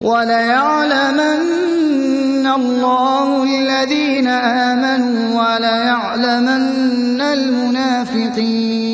وَلَيَعْلَمَنَّ اللَّهُ الَّذِينَ آمَنُوا وَلَيَعْلَمَنَّ الْمُنَافِقِينَ.